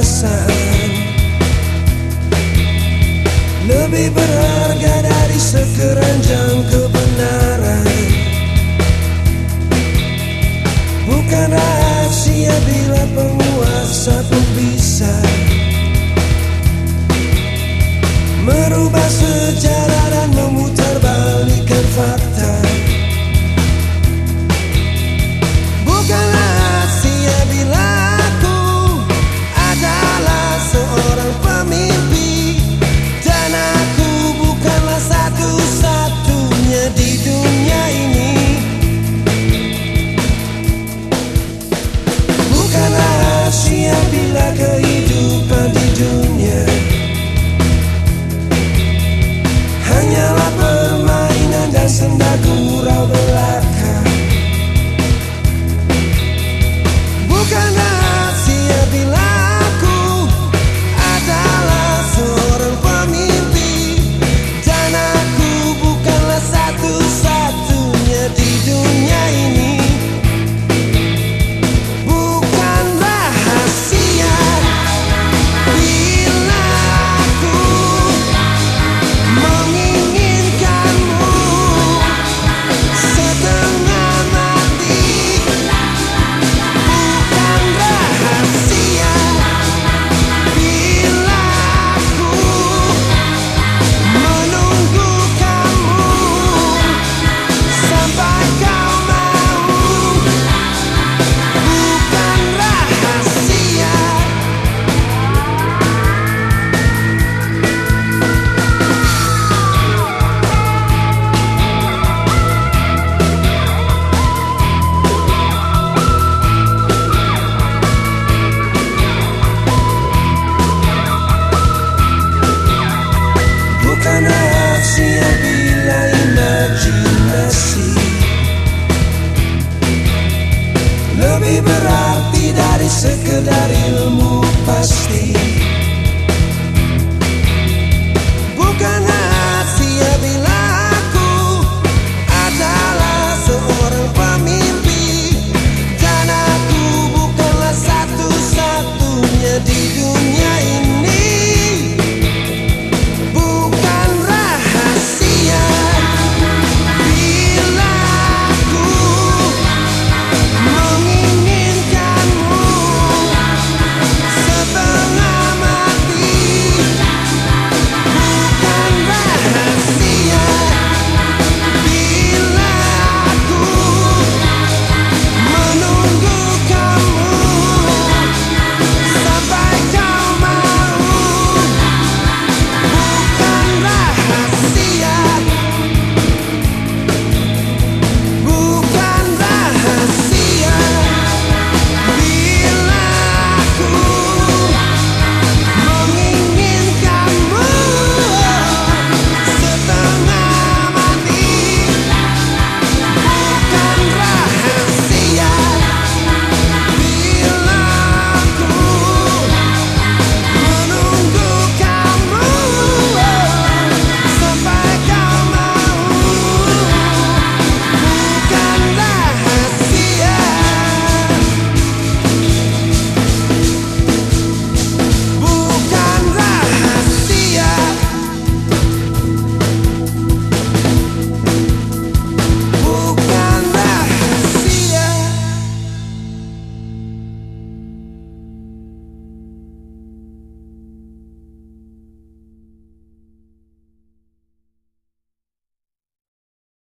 perasaan Lebih berharga dari sekeranjang kebenaran. Bukan rahasia bila penguasa pun bisa Merubah sekedar ilmu pasti.